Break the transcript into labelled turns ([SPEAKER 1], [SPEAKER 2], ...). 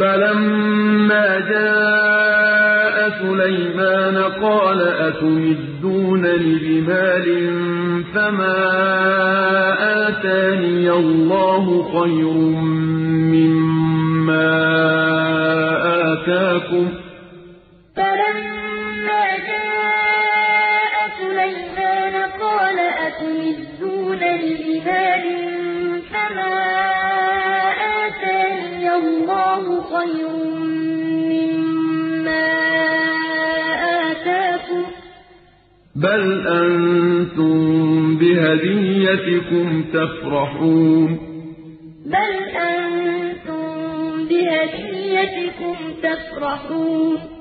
[SPEAKER 1] فَلَمَّا جَاءَ سُلَيْمَانَ قَالَ أَتُمِدُّونَنِ بِمَالٍ فَمَا آتَانِيَ اللَّهُ خَيْرٌ مِّمَّا آتَاكُم ۖ فَلَمَّا جَاءَ سُلَيْمَانَ قَالَ أَتُمِدُّونَنِ بِمَالٍ آتَانِيَ اللَّهُ خَيْرٌ مِّمَّا آتَاكُم ۖ. بَلْ أَنتُم بِهَدِيَّتِكُمْ تَفْرَحُونَ.